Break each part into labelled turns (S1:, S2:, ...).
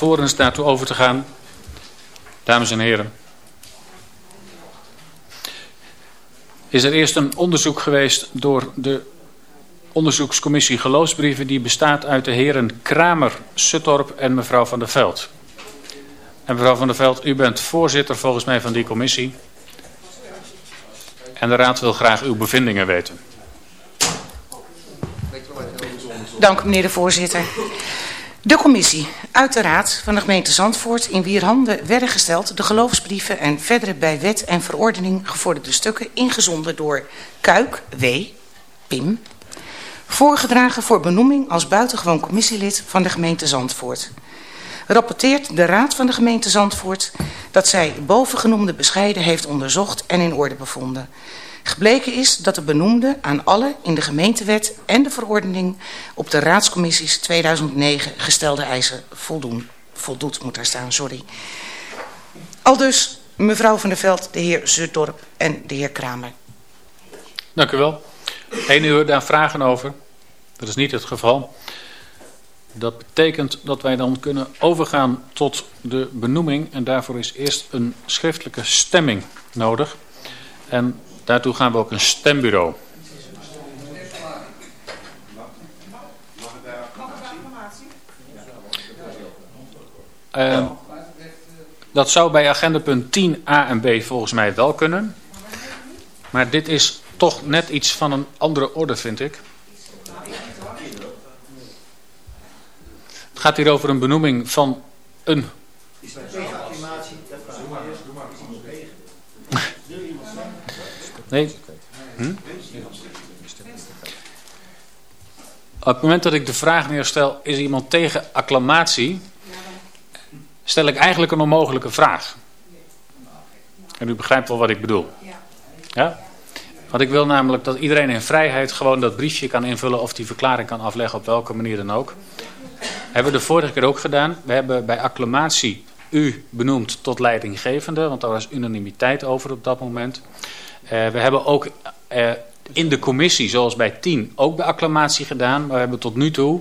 S1: alvorens daartoe over te gaan, dames en heren, is er eerst een onderzoek geweest door de onderzoekscommissie geloofsbrieven die bestaat uit de heren Kramer, Suttorp en mevrouw Van der Veld. En mevrouw Van der Veld, u bent voorzitter volgens mij van die commissie. En de raad wil graag uw bevindingen weten.
S2: Dank meneer de voorzitter. De commissie uit de raad van de gemeente Zandvoort in wier handen werden gesteld de geloofsbrieven en verdere bij wet en verordening gevorderde stukken ingezonden door Kuik, W, Pim, voorgedragen voor benoeming als buitengewoon commissielid van de gemeente Zandvoort. Rapporteert de raad van de gemeente Zandvoort dat zij bovengenoemde bescheiden heeft onderzocht en in orde bevonden. Gebleken is dat de benoemde aan alle in de gemeentewet en de verordening op de raadscommissies 2009 gestelde eisen voldoen, voldoet, moet daar staan, sorry. Al dus mevrouw van der Veld, de heer Zutdorp en de heer Kramer.
S1: Dank u wel. Eén uur daar vragen over. Dat is niet het geval. Dat betekent dat wij dan kunnen overgaan tot de benoeming. En daarvoor is eerst een schriftelijke stemming nodig. En daartoe gaan we ook een stembureau. Uh, dat zou bij agenda punt 10a en b volgens mij wel kunnen. Maar dit is toch net iets van een andere orde, vind ik. Het gaat hier over een benoeming van een... Nee. Hm? Op het moment dat ik de vraag neerstel, is iemand tegen acclamatie, stel ik eigenlijk een onmogelijke vraag. En u begrijpt wel wat ik bedoel. Ja? Want ik wil namelijk dat iedereen in vrijheid gewoon dat briefje kan invullen of die verklaring kan afleggen op welke manier dan ook. Hebben we de vorige keer ook gedaan. We hebben bij acclamatie u benoemd tot leidinggevende, want daar was unanimiteit over op dat moment. Uh, we hebben ook uh, in de commissie, zoals bij 10, ook bij acclamatie gedaan. Maar we hebben tot nu toe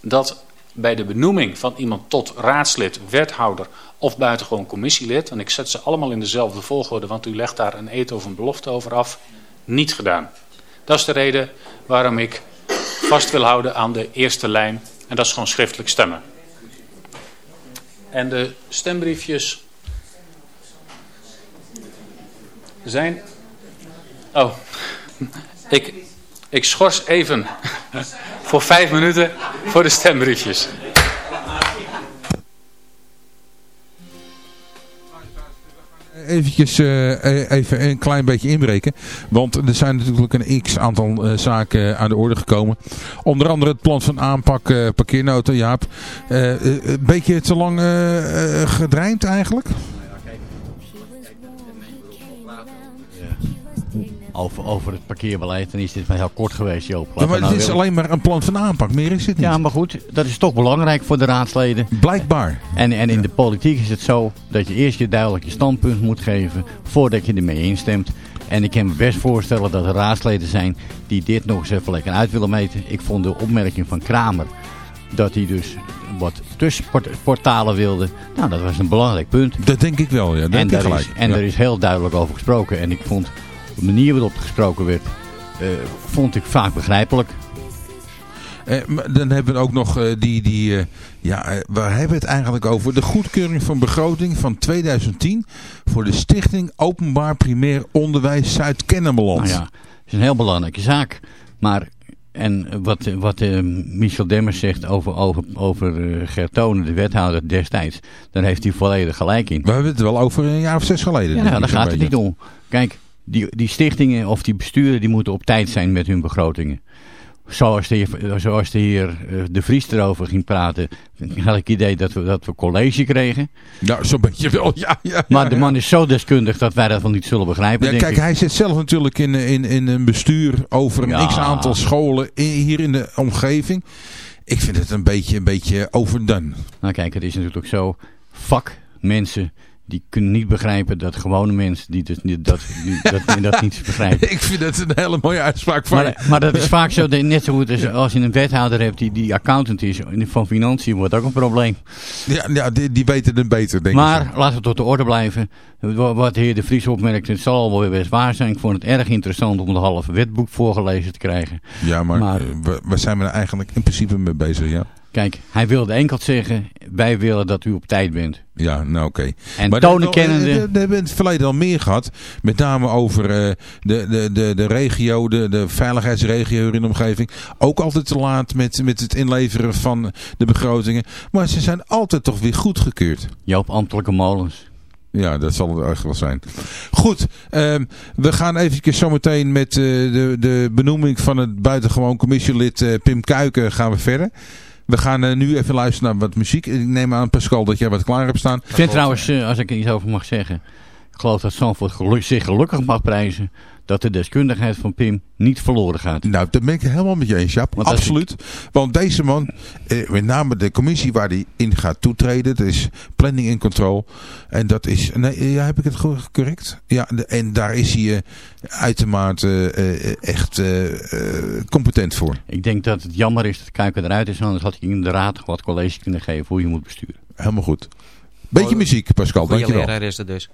S1: dat bij de benoeming van iemand tot raadslid, wethouder of buitengewoon commissielid, en ik zet ze allemaal in dezelfde volgorde, want u legt daar een eet of een belofte over af, niet gedaan. Dat is de reden waarom ik vast wil houden aan de eerste lijn en dat is gewoon schriftelijk stemmen. En de stembriefjes zijn... Oh, ik, ik schors even voor vijf minuten voor de stembriefjes.
S3: eventjes uh, even een klein beetje inbreken. Want er zijn natuurlijk een x-aantal uh, zaken aan de orde gekomen. Onder andere het plan van aanpak uh, parkeernota, Jaap. een beetje te lang gedrijmd eigenlijk?
S4: Over, over het parkeerbeleid. En is dit maar heel kort geweest, Joop.
S3: Ja, maar het nou is alleen maar een plan van aanpak. Meer is het niet.
S4: Ja, maar goed. Dat is toch belangrijk voor de raadsleden.
S3: Blijkbaar.
S4: En, en in de politiek is het zo dat je eerst je duidelijk je standpunt moet geven voordat je ermee instemt. En ik kan me best voorstellen dat er raadsleden zijn die dit nog eens even lekker uit willen meten. Ik vond de opmerking van Kramer dat hij dus wat tussenportalen wilde. Nou, dat was een belangrijk punt.
S3: Dat denk ik wel, ja. Dat en
S4: gelijk. Is, en er is heel duidelijk over gesproken. En ik vond de manier waarop gesproken werd, uh, vond ik vaak begrijpelijk.
S3: Eh, dan hebben we ook nog uh, die, die uh, ja, waar hebben we het eigenlijk over? De goedkeuring van begroting van 2010 voor de Stichting Openbaar Primair Onderwijs Zuid-Kennemerland.
S4: Nou ja, dat is een heel belangrijke zaak. Maar, en wat, wat Michel Demmers zegt over, over, over Gertone, de wethouder destijds, daar heeft hij volledig gelijk in.
S3: We hebben het wel over een jaar of zes geleden.
S4: Ja, nou, daar gaat het niet om. Kijk, die, die stichtingen of die besturen die moeten op tijd zijn met hun begrotingen. Zoals de, heer, zoals de heer eh, De Vries erover ging praten, had ik het idee dat we, dat we college kregen.
S3: Nou, zo'n beetje wel, ja, ja,
S4: Maar de man is zo deskundig dat wij dat wel niet zullen begrijpen,
S3: ja, Kijk, hij zit zelf natuurlijk in, in, in een bestuur over een x-aantal scholen hier in de omgeving. Ik vind het een beetje, een beetje overdone.
S4: Nou kijk, het is natuurlijk zo, vakmensen die kunnen niet begrijpen dat gewone mensen die, dus, die, dat, die, dat, dat niet begrijpen.
S3: Ik vind dat een hele mooie uitspraak van
S4: maar, maar dat is vaak zo, net zo goed als, als je een wethouder hebt die, die accountant is van financiën, wordt ook een probleem.
S3: Ja, ja die, die weten het beter, denk
S4: maar,
S3: ik.
S4: Maar laten we tot de orde blijven. Wat de heer De Vries opmerkt, het zal wel best waar zijn. Ik vond het erg interessant om het halve wetboek voorgelezen te krijgen.
S3: Ja, maar, maar waar zijn we er eigenlijk in principe mee bezig, ja?
S4: Kijk, hij wilde enkel zeggen, wij willen dat u op tijd bent.
S3: Ja, nou oké.
S4: En maar tonen kennende...
S3: We hebben het verleden al meer gehad. Met name over uh, de, de, de, de regio, de, de veiligheidsregio in de omgeving. Ook altijd te laat met, met het inleveren van de begrotingen. Maar ze zijn altijd toch weer goedgekeurd.
S4: Joop, ambtelijke molens.
S3: Ja, dat zal het echt wel zijn. Goed, um, we gaan even zometeen met uh, de, de benoeming van het buitengewoon commissielid uh, Pim Kuiken gaan we verder. We gaan uh, nu even luisteren naar wat muziek. Ik neem aan, Pascal, dat jij wat klaar hebt staan.
S4: Ik vind trouwens, uh, als ik er iets over mag zeggen... Ik geloof dat Zandvoort geluk, zich gelukkig mag prijzen dat de deskundigheid van Pim niet verloren gaat.
S3: Nou, dat ben ik helemaal met je eens, Jaap. Want Absoluut. Ik... Want deze man, eh, met name de commissie waar hij in gaat toetreden, dat is planning en control. En dat is, nee, ja, heb ik het correct? Ja, de, en daar is hij uh, uitermate uh, echt competent voor.
S4: Ik denk dat het jammer is dat Kuiken eruit is, anders had hij in de raad wat college kunnen geven hoe je moet besturen.
S3: Helemaal goed. Beetje muziek, Pascal. Dankjewel.
S5: Goeie leraar is het dus.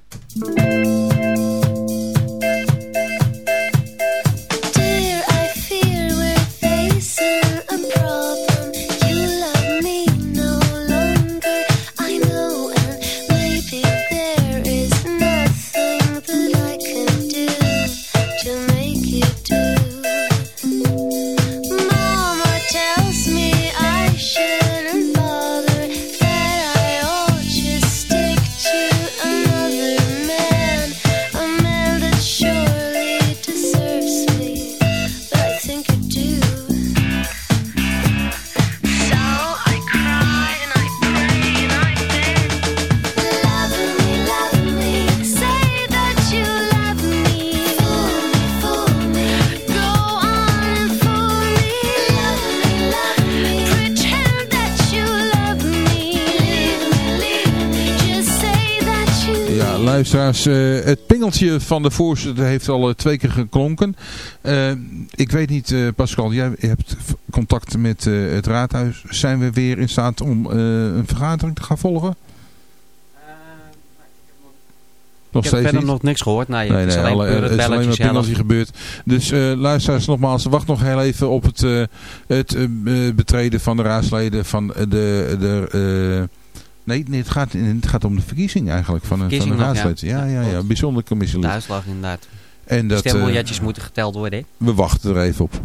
S3: Luisteraars. Uh, het pingeltje van de voorzitter heeft al uh, twee keer geklonken. Uh, ik weet niet, Pascal, jij hebt contact met het raadhuis. Zijn we weer in staat om een vergadering te gaan volgen?
S5: Nog ik heb verder nog niks gehoord. Nee,
S3: nee, het is alleen, alle, het is alleen maar pingeltje gebeurd. Dus luisteraars nogmaals, wacht nog heel even op het, het betreden van de raadsleden van de... de Nee, nee het, gaat, het gaat om de verkiezing eigenlijk van, een, van de raadslid. Ja, ja, ja, ja, bijzonder commissielid.
S5: De uitslag inderdaad.
S3: En dat,
S5: de stembiljetjes uh, moeten geteld worden.
S3: We wachten er even op.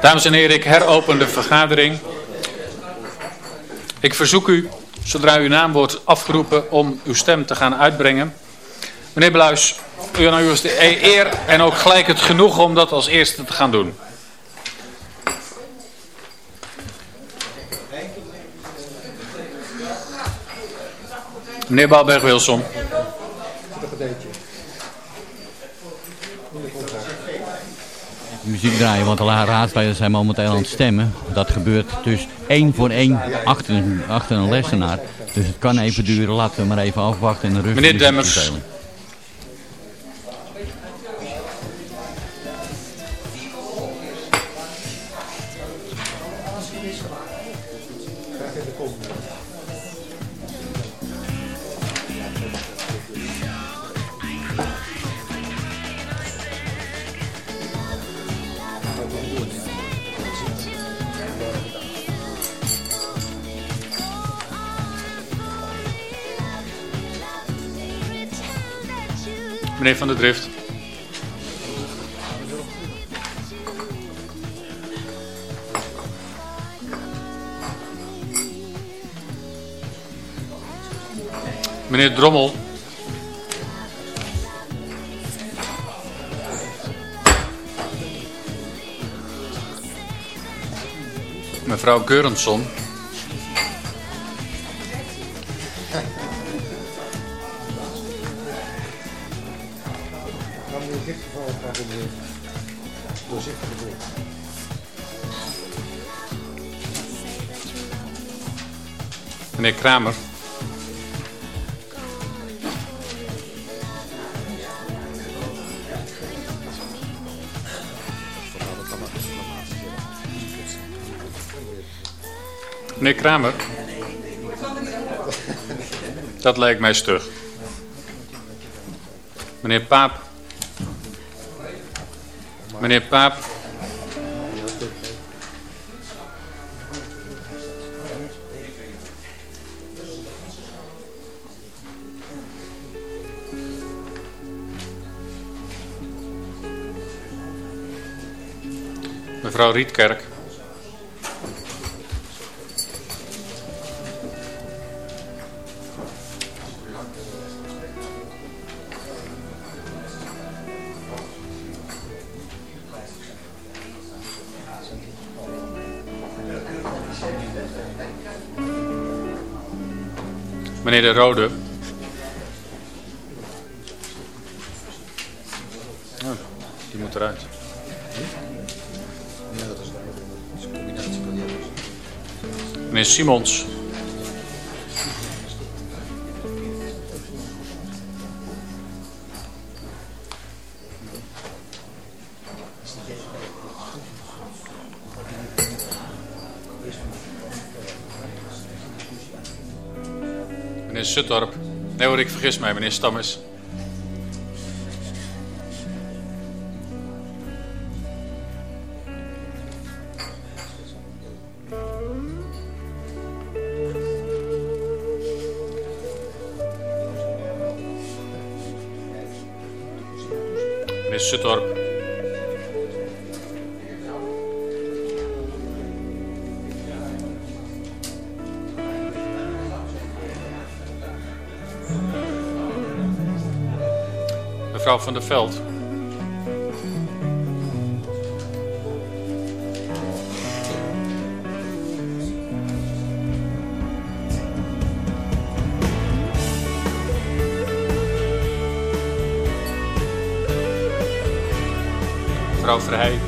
S1: Dames en heren, ik heropen de vergadering. Ik verzoek u, zodra uw naam wordt afgeroepen, om uw stem te gaan uitbrengen. Meneer Bluis, u is de eer en ook gelijk het genoeg om dat als eerste te gaan doen. Meneer Balberg-Wilson.
S4: Muziek draaien, want de raadsleden zijn momenteel aan het stemmen. Dat gebeurt dus één voor één achter, achter een lessenaar. Dus het kan even duren, laten we maar even afwachten en de rust.
S1: Meneer Demmers. Meneer Van de Drift. Meneer Drommel. Mevrouw Geurenson. Kramer. Meneer Kramer. Dat lijkt mij stug. Meneer Paap. Meneer Paap. Mevrouw Rietkerk. Meneer De Rode. Oh, die moet eruit. Meneer Simons. Meneer Suttorp. Nee hoor, ik vergis mij, meneer Stammers. Mevrouw van der Veld. Mevrouw Verheij.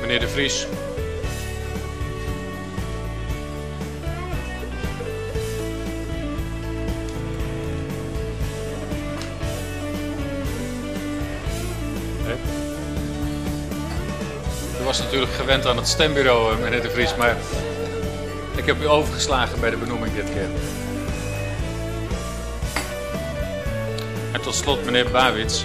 S1: Meneer De Vries. Was natuurlijk gewend aan het stembureau, eh, meneer De Vries, maar ik heb u overgeslagen bij de benoeming dit keer. En tot slot meneer Bawits.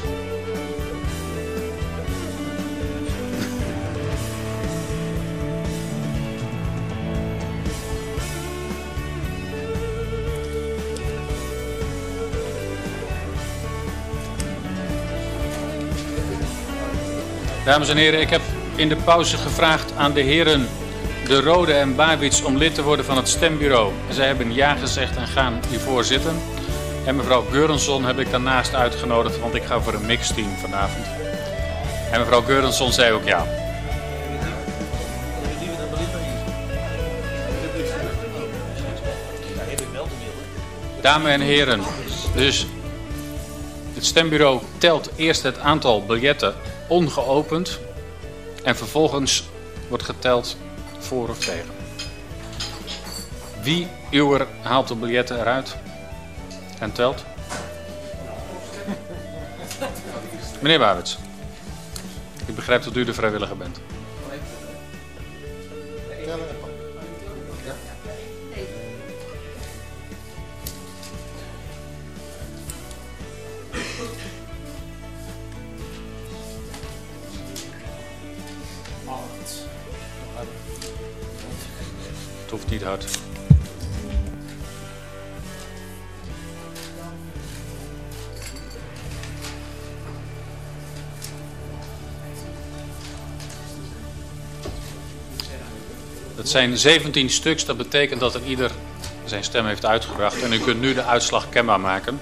S1: Dames en heren, ik heb in de pauze gevraagd aan de heren De Rode en Bawits om lid te worden van het stembureau. Zij hebben ja gezegd en gaan hiervoor zitten. En mevrouw Geurenson heb ik daarnaast uitgenodigd, want ik ga voor een mixteam vanavond. En mevrouw Geurenson zei ook ja. Dames en heren, dus het stembureau telt eerst het aantal biljetten ongeopend en vervolgens wordt geteld voor of tegen. Wie uwer haalt de biljetten eruit en telt? Meneer Bawits, ik begrijp dat u de vrijwilliger bent. Het zijn 17 stuks, dat betekent dat er ieder zijn stem heeft uitgebracht. En u kunt nu de uitslag kenbaar maken.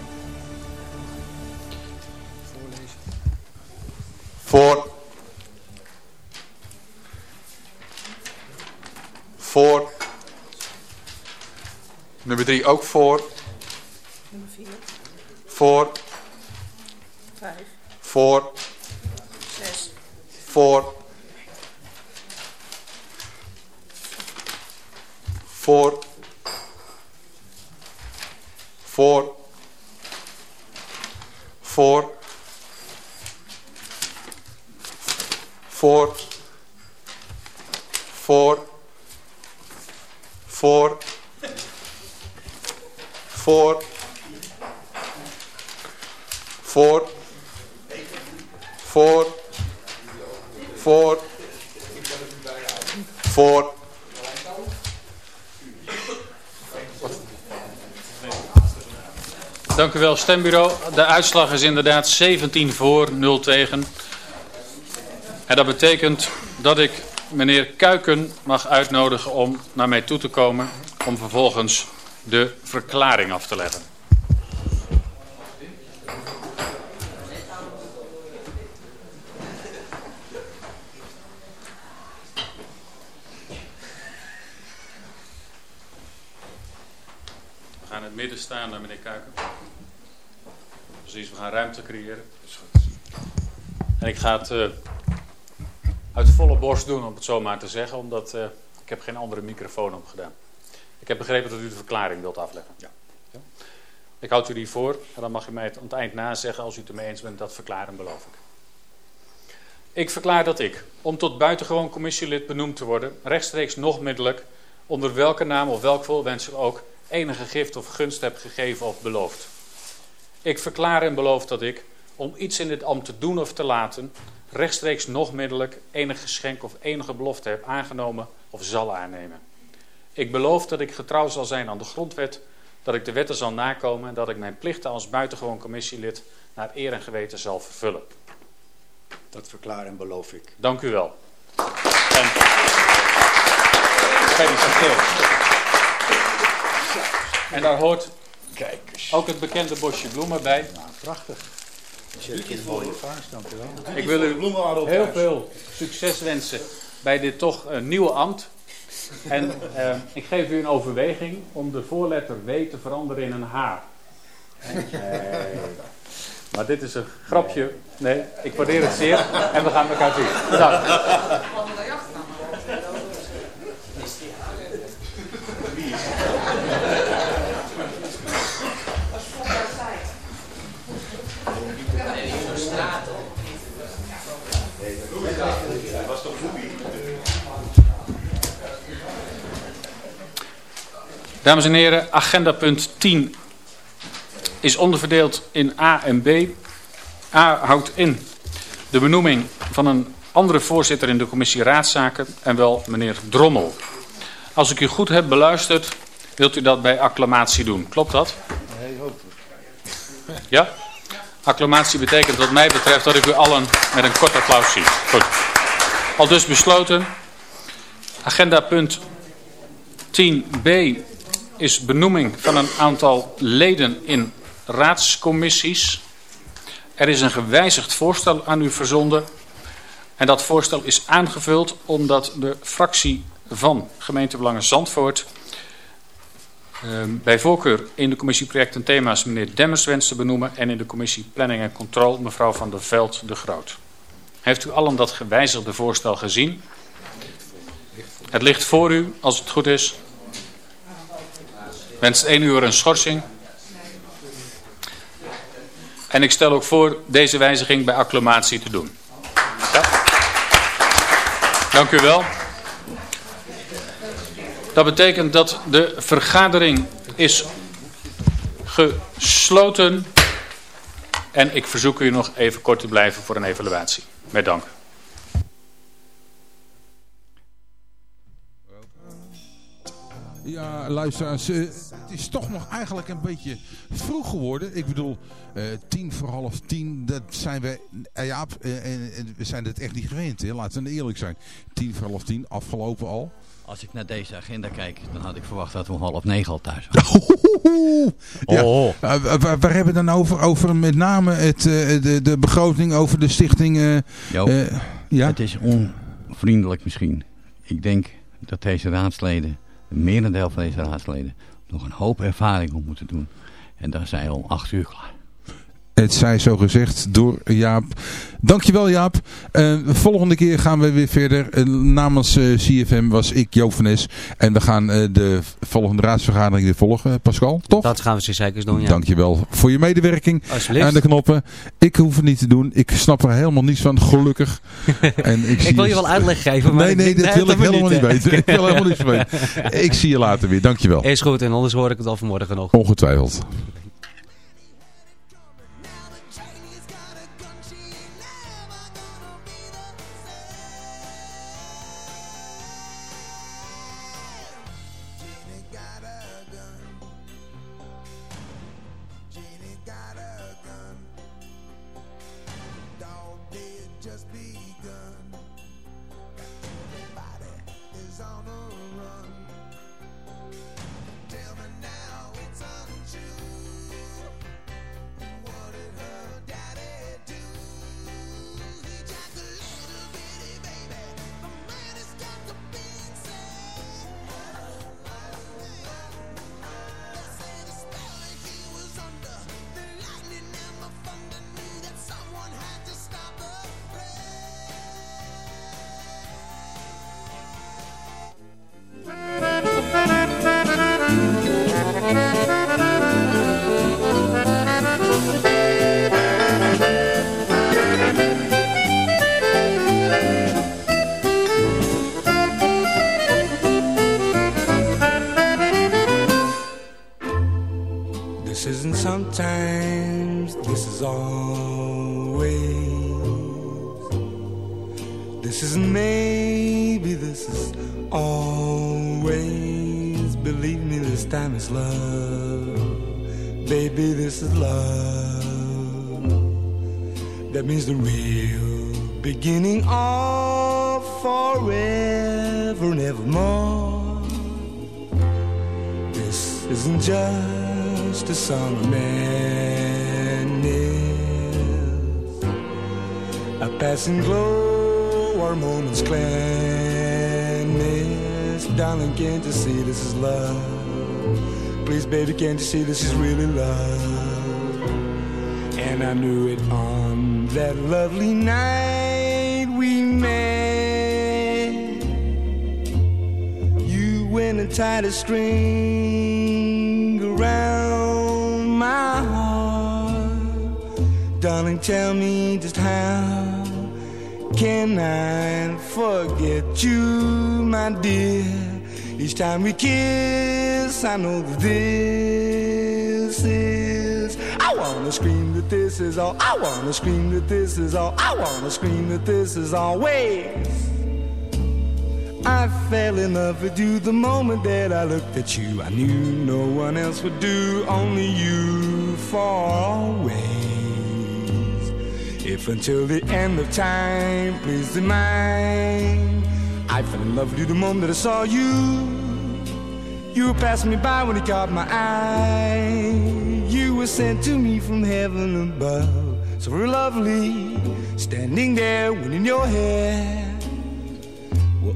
S6: Voor. Voor. Nummer 3 ook voor. Nummer 4. Voor. 5. Voor. 6. Voor. Voor.
S1: Stembureau. De uitslag is inderdaad 17 voor, 0 tegen. En dat betekent dat ik meneer Kuiken mag uitnodigen om naar mij toe te komen... om vervolgens de verklaring af te leggen. We gaan het midden staan, meneer Kuiken. Gaan ruimte creëren. En ik ga het uh, uit volle borst doen, om het zo maar te zeggen, omdat uh, ik heb geen andere microfoon opgedaan. Ik heb begrepen dat u de verklaring wilt afleggen. Ja. ja. Ik houd u die voor en dan mag u mij het aan het eind nazeggen als u het ermee eens bent. Dat verklaren beloof ik. Ik verklaar dat ik, om tot buitengewoon commissielid benoemd te worden, rechtstreeks nog middelijk, onder welke naam of welk volwensel ook, enige gift of gunst heb gegeven of beloofd. Ik verklaar en beloof dat ik, om iets in dit ambt te doen of te laten, rechtstreeks nog middelijk enig geschenk of enige belofte heb aangenomen of zal aannemen. Ik beloof dat ik getrouw zal zijn aan de grondwet, dat ik de wetten zal nakomen en dat ik mijn plichten als buitengewoon commissielid naar eer en geweten zal vervullen.
S7: Dat verklaar en beloof ik.
S1: Dank u wel. En. En daar hoort Kijk eens. ook het bekende bosje bloemen bij.
S7: Nou, prachtig. Is mooie.
S1: Ik wil u heel veel succes wensen bij dit toch uh, nieuwe ambt. En uh, ik geef u een overweging om de voorletter W te veranderen in een H. Nee. Maar dit is een grapje. Nee, ik waardeer het zeer. En we gaan elkaar zien. Bedankt. Dames en heren, agenda punt 10 is onderverdeeld in A en B. A houdt in de benoeming van een andere voorzitter in de commissie Raadszaken en wel meneer Drommel. Als ik u goed heb beluisterd, wilt u dat bij acclamatie doen. Klopt dat?
S7: Nee, hoop
S1: Ja? Acclamatie betekent wat mij betreft dat ik u allen met een kort applaus zie. Goed. Al dus besloten. Agenda punt 10b is benoeming van een aantal leden in raadscommissies. Er is een gewijzigd voorstel aan u verzonden. En dat voorstel is aangevuld omdat de fractie van gemeentebelangen Zandvoort... Uh, bij voorkeur in de commissie projecten en thema's meneer Demmers wenst te benoemen... en in de commissie planning en controle mevrouw van der Veld de Groot. Heeft u allen dat gewijzigde voorstel gezien? Het ligt voor u, als het goed is. Wenst één uur een schorsing. En ik stel ook voor deze wijziging bij acclamatie te doen. Dank u wel. Dat betekent dat de vergadering is gesloten. En ik verzoek u nog even kort te blijven voor een evaluatie. Met dank.
S3: Ja, luisteraars, uh, het is toch nog eigenlijk een beetje vroeg geworden. Ik bedoel, uh, tien voor half tien, dat zijn we, uh, ja, we zijn het echt niet gewend, hè? laten we eerlijk zijn. Tien voor half tien, afgelopen al.
S4: Als ik naar deze agenda kijk, dan had ik verwacht dat we om half negen al thuis waren.
S3: ja. Oh. waar, waar, hebben we dan over? Over met name het, de, de begroting over de stichting...
S4: ja? Het is onvriendelijk misschien. Ik denk dat deze raadsleden merendeel van deze raadsleden nog een hoop ervaring op moeten doen. En daar zijn al acht uur klaar.
S3: Het zij zo gezegd door Jaap. Dankjewel Jaap. Uh, volgende keer gaan we weer verder. Uh, namens uh, eh, CFM was ik Joop van Es. En we gaan de volgende raadsvergadering weer volgen. Pascal, toch?
S7: Dat gaan we zeker doen, ja.
S3: Dankjewel voor je medewerking aan de knoppen. Ik hoef het niet te doen. Ik snap er helemaal niets van, gelukkig.
S7: en ik, ik wil je wel uitleg geven. Maar
S3: nee, nee, dat wil ik helemaal niet, weten. ik wil helemaal niets weten. Ik zie je later weer. Dankjewel.
S7: Is goed en anders hoor ik het al vanmorgen nog.
S3: Ongetwijfeld.
S8: Passing glow, our moments gladness. Darling, can't you see this is love? Please, baby, can't you see this is really love? And I knew it on that lovely night we met. And tied a string around my heart. Darling, tell me just how can I forget you, my dear? Each time we kiss, I know that this is. I wanna scream that this is all. I wanna scream that this is all. I wanna scream that this is always. I fell in love with you the moment that I looked at you. I knew no one else would do, only you for always. If until the end of time, please be mine. I fell in love with you the moment that I saw you. You passed me by when you caught my eye. You were sent to me from heaven above. So lovely, standing there, winning your hair.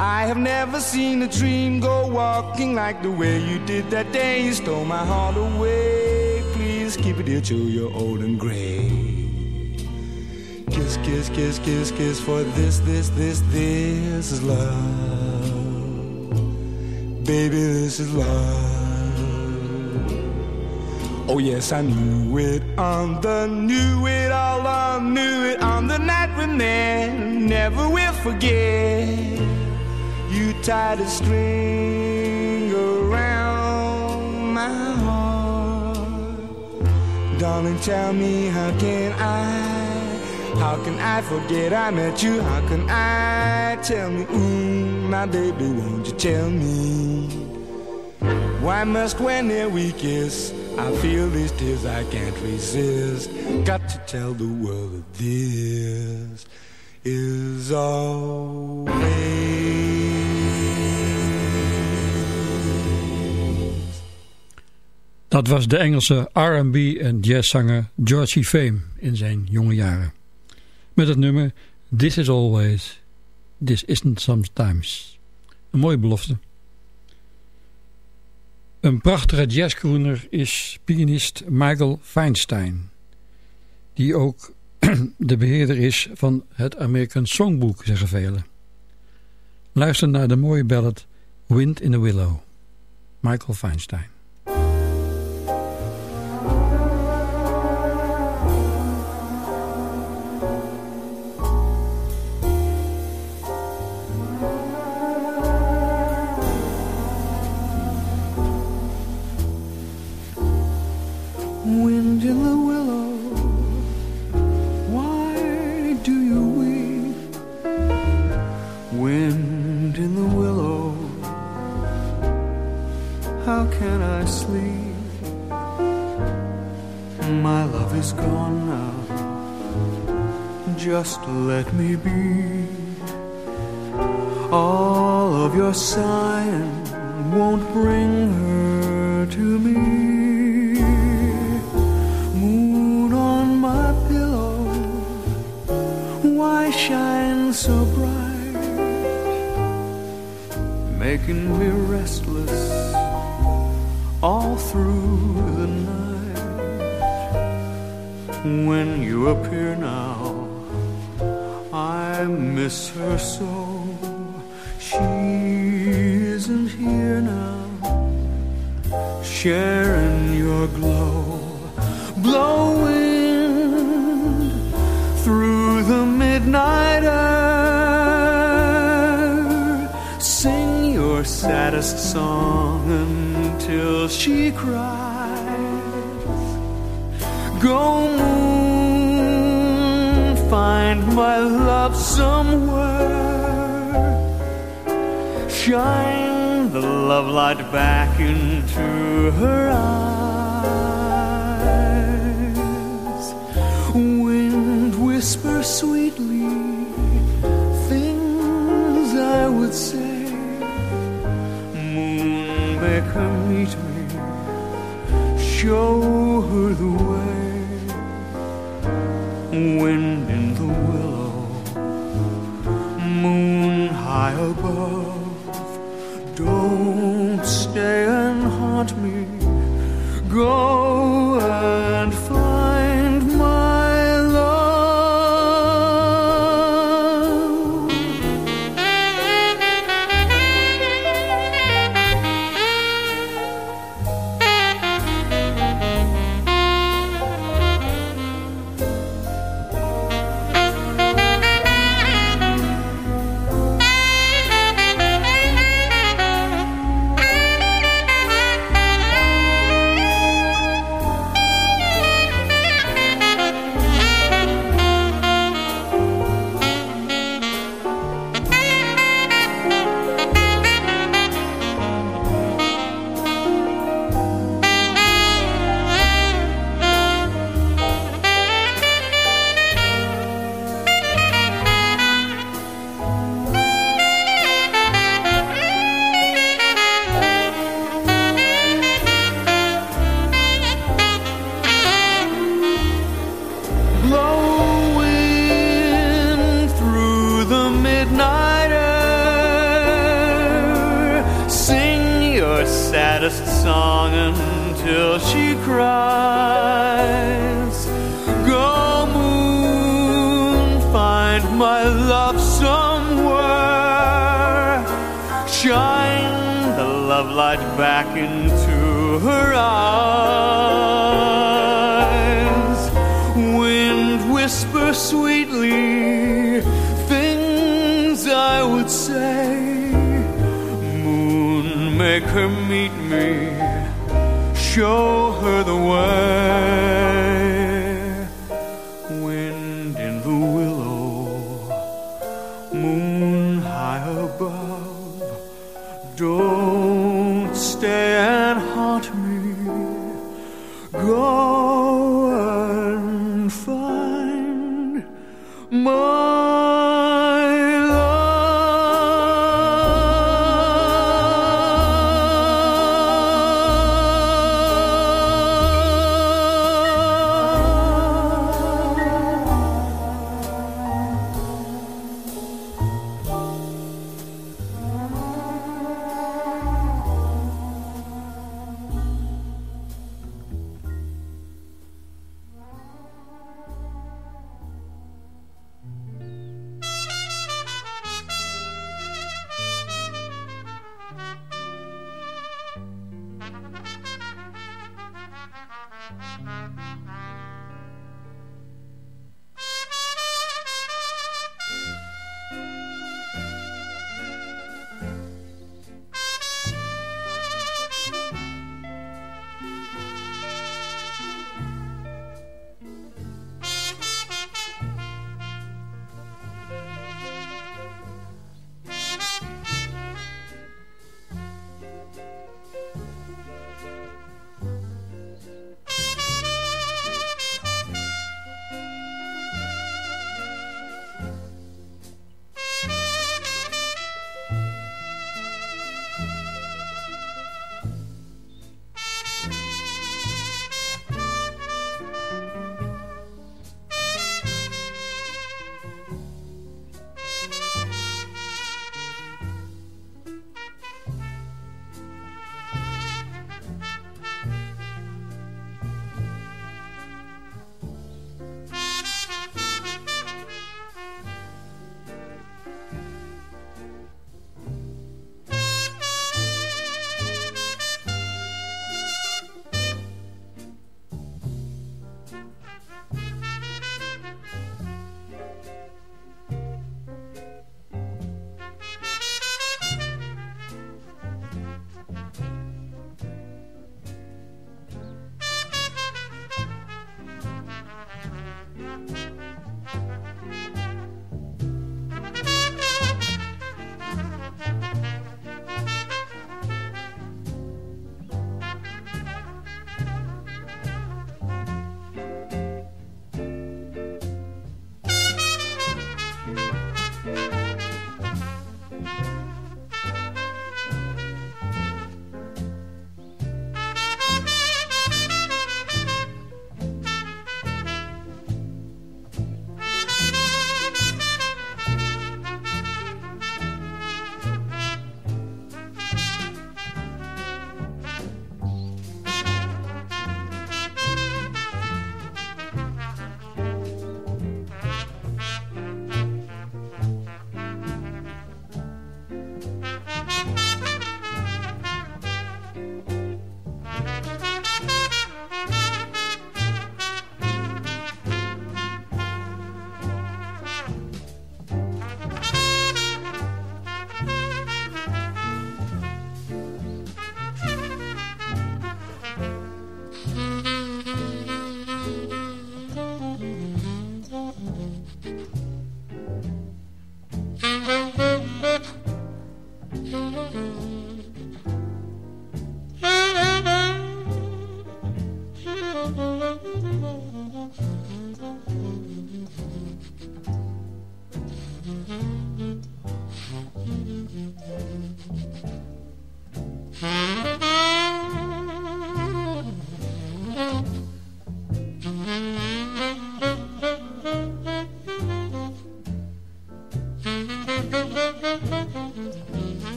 S8: I have never seen a dream go walking like the way you did that day. You stole my heart away. Please keep it here till you're old and gray. Kiss, kiss, kiss, kiss, kiss for this, this, this, this is love. Baby, this is love. Oh, yes, I knew it on the, knew it all on, knew it on the night we met. Never will forget. You tied a string around my heart. Darling, tell me, how can I? How can I forget I met you? How can I tell me, ooh, my baby, won't you tell me?
S9: Why must when we kiss, I feel these tears I can't resist? Got to tell the world that this is always.
S10: Dat was de Engelse R&B en jazzzanger Georgie Fame in zijn jonge jaren. Met het nummer This is Always, This Isn't Sometimes. Een mooie belofte. Een prachtige jazzcrooner is pianist Michael Feinstein. Die ook de beheerder is van het American Songbook, zeggen velen. Luister naar de mooie ballad Wind in the Willow. Michael Feinstein.
S9: in the willow. Why do you weep? Wind in the willow. How can I sleep? My love is gone now. Just let me be. All of your sighing won't bring her to me. So bright? Making me restless all through the night. When you appear now I miss her so. She isn't here now, sharing your glow. blowing through the midnight saddest song until she cries. Go moon, find my love somewhere. Shine the love light back into her eyes. Show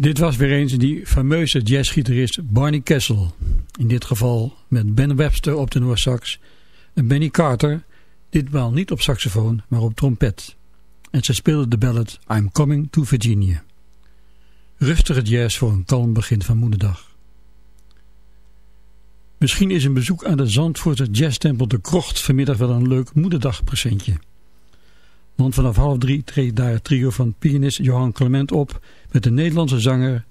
S10: Dit was weer eens die fameuze jazzgitarist Barney Kessel. In dit geval met Ben Webster op de Noorsax en Benny Carter, ditmaal niet op saxofoon, maar op trompet. En ze speelden de ballad I'm Coming to Virginia. Rustige jazz voor een kalm begin van moederdag. Misschien is een bezoek aan de Zandvoortse jazztempel de Krocht vanmiddag wel een leuk moederdagpresentje. Want vanaf half drie treedt daar het trio van pianist Johan Clement op met een Nederlandse zanger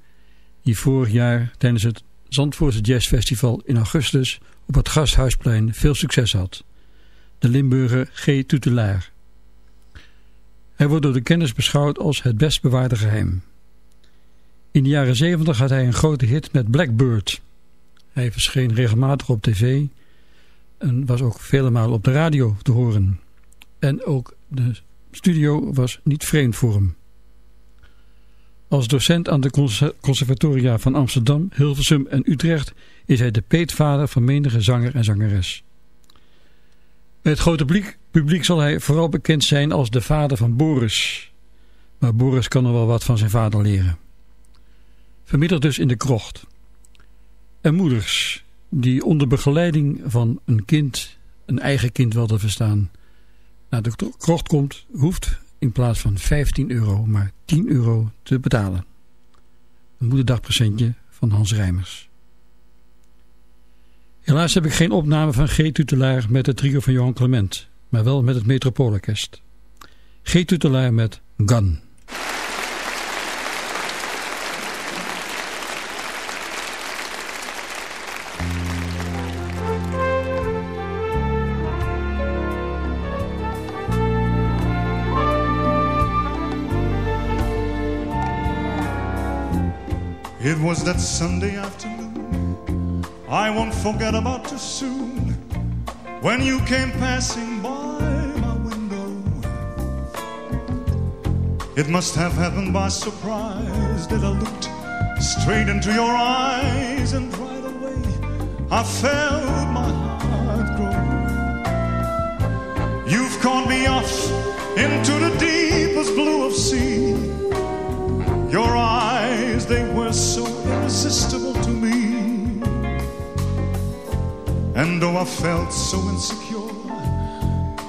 S10: die vorig jaar tijdens het Zandvoortse Jazzfestival in augustus op het Gasthuisplein veel succes had. De Limburger G. Tutelaar. Hij wordt door de kennis beschouwd als het best bewaarde geheim. In de jaren 70 had hij een grote hit met Blackbird. Hij verscheen regelmatig op tv en was ook vele malen op de radio te horen. En ook de studio was niet vreemd voor hem. Als docent aan de conservatoria van Amsterdam, Hilversum en Utrecht is hij de peetvader van menige zanger en zangeres. Bij het grote publiek, zal hij vooral bekend zijn als de vader van Boris. Maar Boris kan er wel wat van zijn vader leren. Vanmiddag dus in de krocht. En moeders die onder begeleiding van een kind, een eigen kind wel verstaan, naar de krocht komt, hoeft in plaats van 15 euro maar 10 euro te betalen. Een moederdagpresentje van Hans Rijmers. Helaas heb ik geen opname van G. Tutelaar met het trio van Johan Clement, maar wel met het Metropoolorkest. G. Tutelaar met Gun.
S11: Was that Sunday afternoon. I won't forget about too soon. When you came passing by my window It must have happened by surprise That I looked straight into your eyes And right away I felt my heart grow. You've caught me off into the deepest blue of sea Your eyes, they were so irresistible to me. And though I felt so insecure,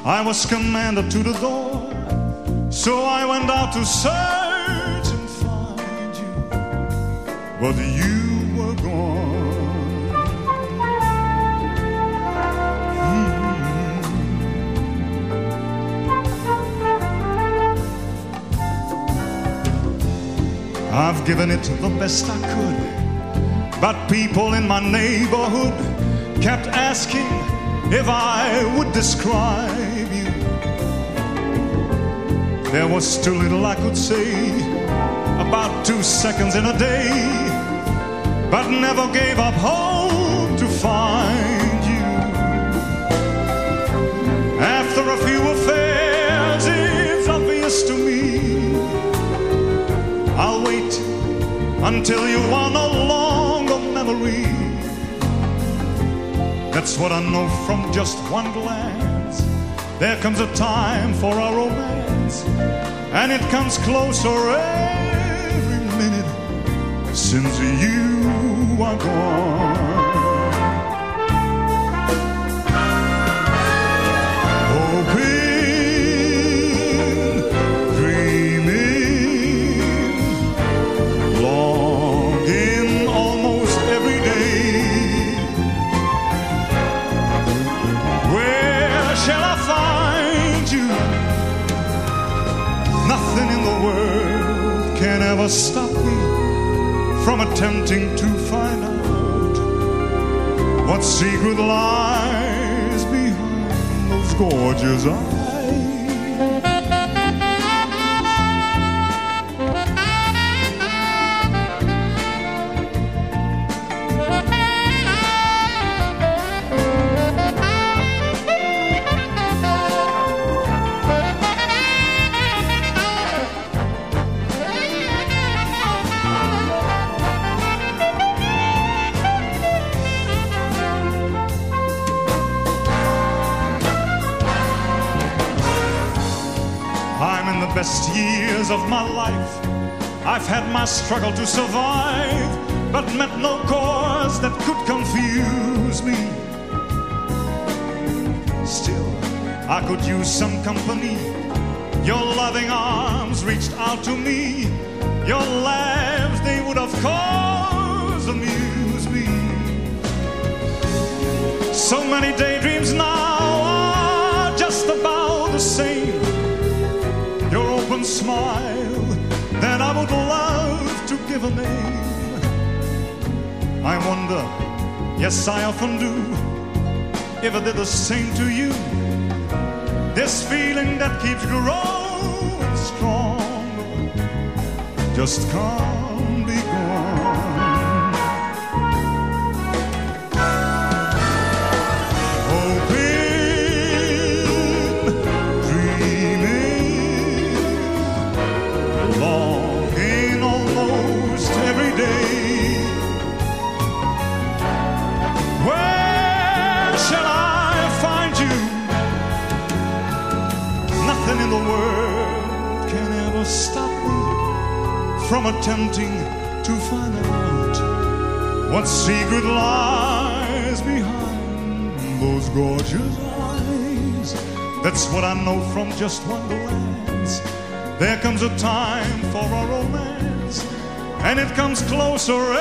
S11: I was commanded to the door. So I went out to search and find you. But you I've given it the best I could, but people in my neighborhood kept asking if I would describe you. There was too little I could say, about two seconds in a day, but never gave up hope to find until you are no longer memory. That's what I know from just one glance. There comes a time for our romance, and it comes closer every minute since you are gone. World can ever stop me from attempting to find out what secret lies behind those gorgeous eyes. Life. I've had my struggle to survive, but met no cause that could confuse me. Still, I could use some company. Your loving arms reached out to me. Your laughs, they would of course amuse me. So many daydreams now are just about the same. Your open smile I would love to give a name. I wonder, yes, I often do, if I did the same to you. This feeling that keeps growing strong just can't from attempting to find out what secret lies behind those gorgeous eyes. That's what I know from just one glance. There comes a time for a romance, and it comes closer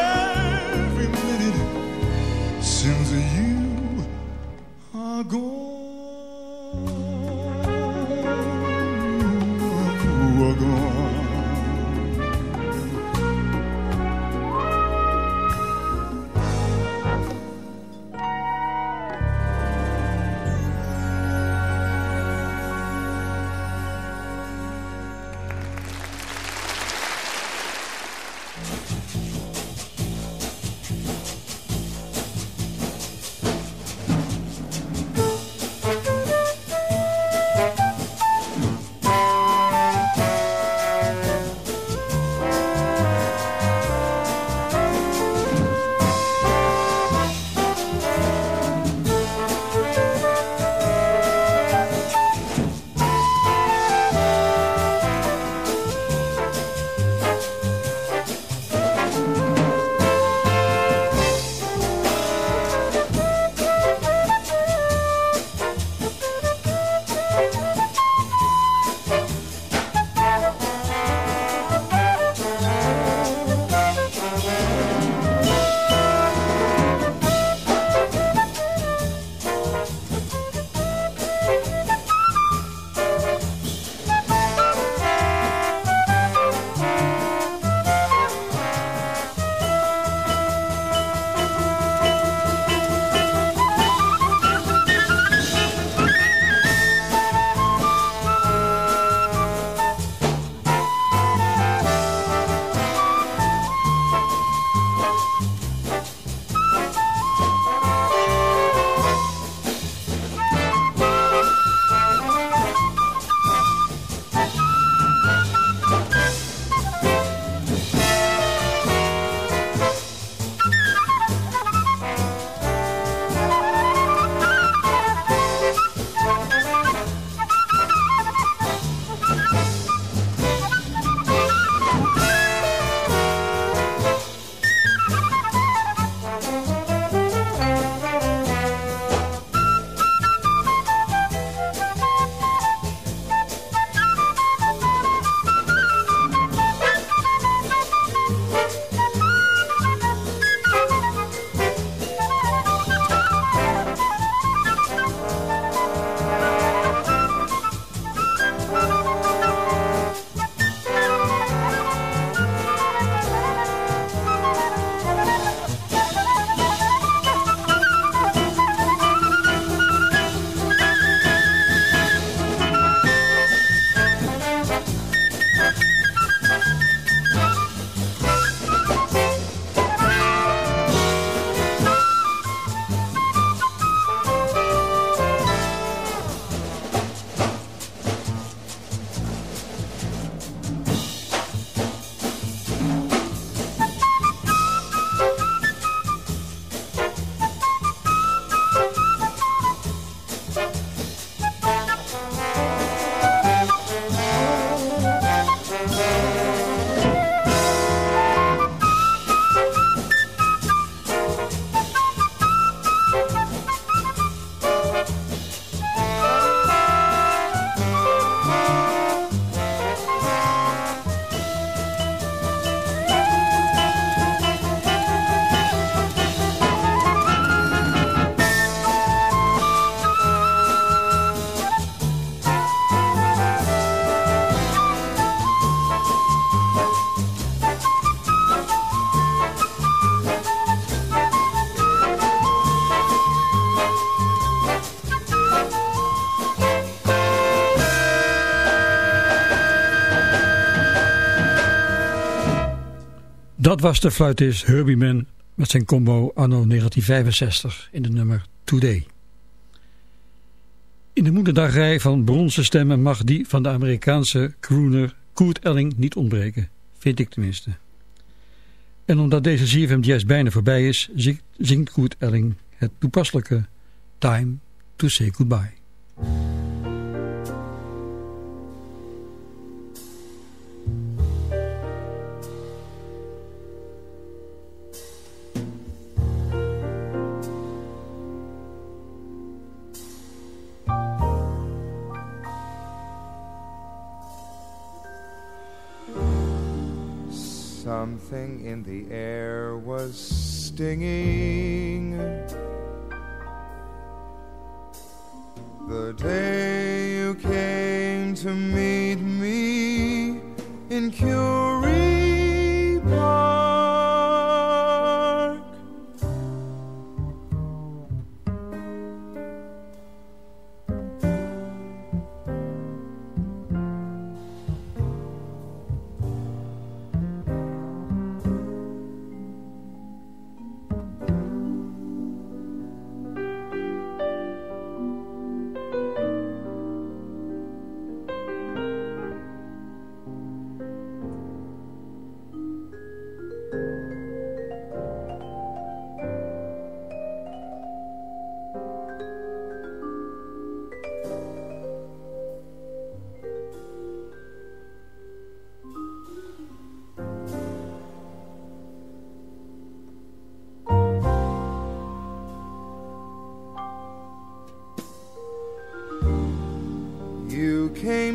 S10: Dat was de fluitist Herbie Mann met zijn combo anno 1965 in de nummer Today. In de moederdagrij van bronzen stemmen mag die van de Amerikaanse crooner Kurt Elling niet ontbreken. Vind ik tenminste. En omdat deze ZFM Jazz bijna voorbij is, zingt Kurt Elling het toepasselijke Time to Say Goodbye.
S12: Something in the air was stinging. The day you came to meet me in Curie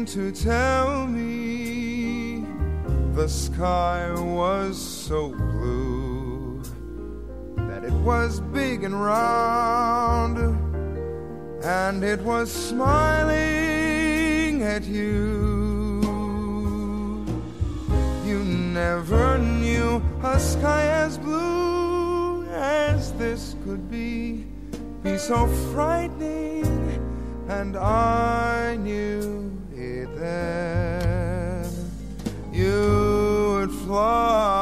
S12: to tell me the sky was so blue that it was big and round and it was smiling at you. You never knew a sky as blue as this could be, be so frightening, and I knew clock.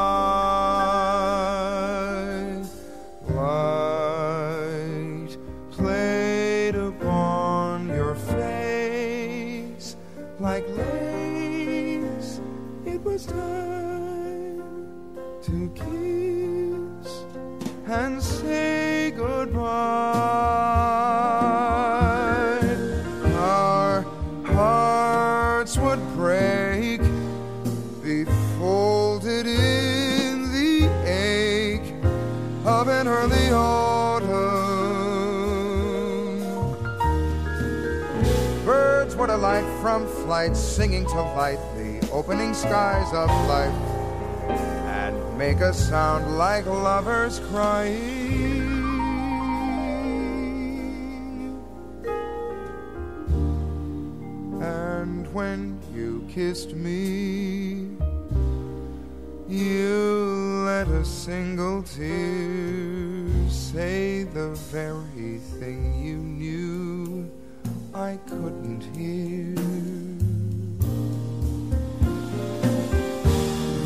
S12: Singing to light the opening skies of life, and make a sound like lovers crying. And when you kissed me, you let a single tear say the very thing you knew I couldn't hear.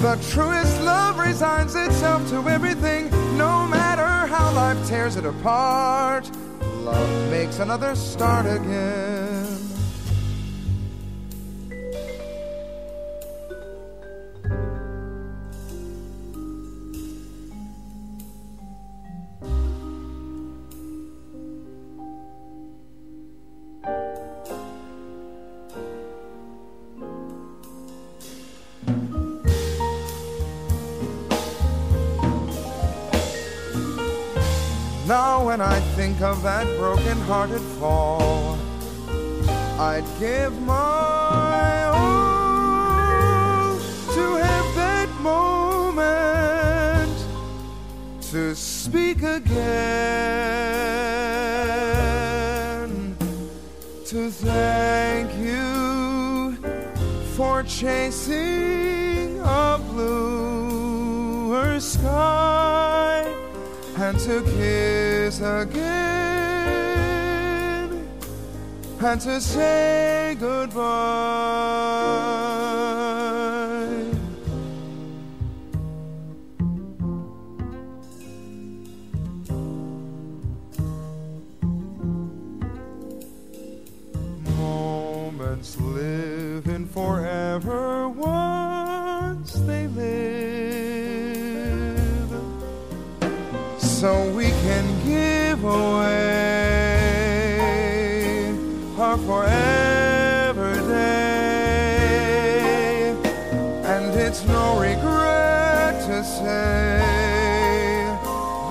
S12: The truest love resigns itself to everything, no matter how life tears it apart. Love makes another start again. That broken-hearted fall, I'd give my all to have that moment to speak again, to thank you for chasing a bluer sky and to kiss again and to say goodbye.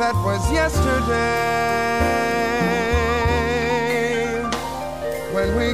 S12: That was yesterday. When we